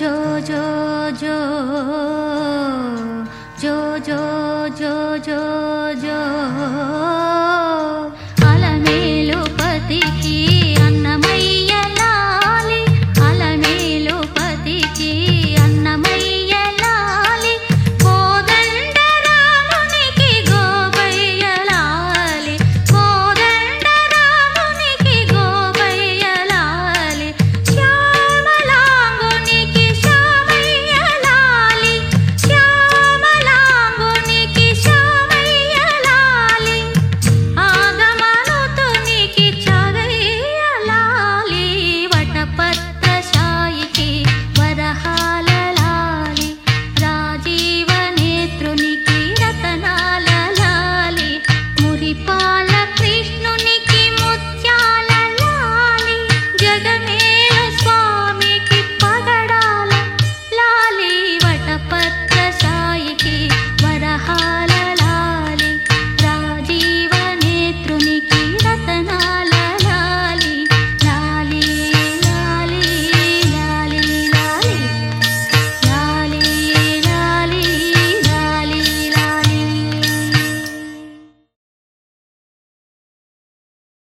jo jo jo jo jo jo